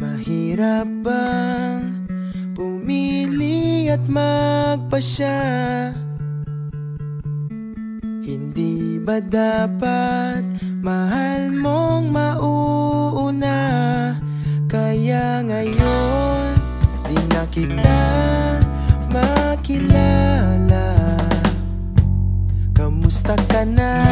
Mahirap bang pumili at magpasya? Hindi ba dapat mahal mong mauuna? Kaya ngayon di na kita makilala Kamusta ka na?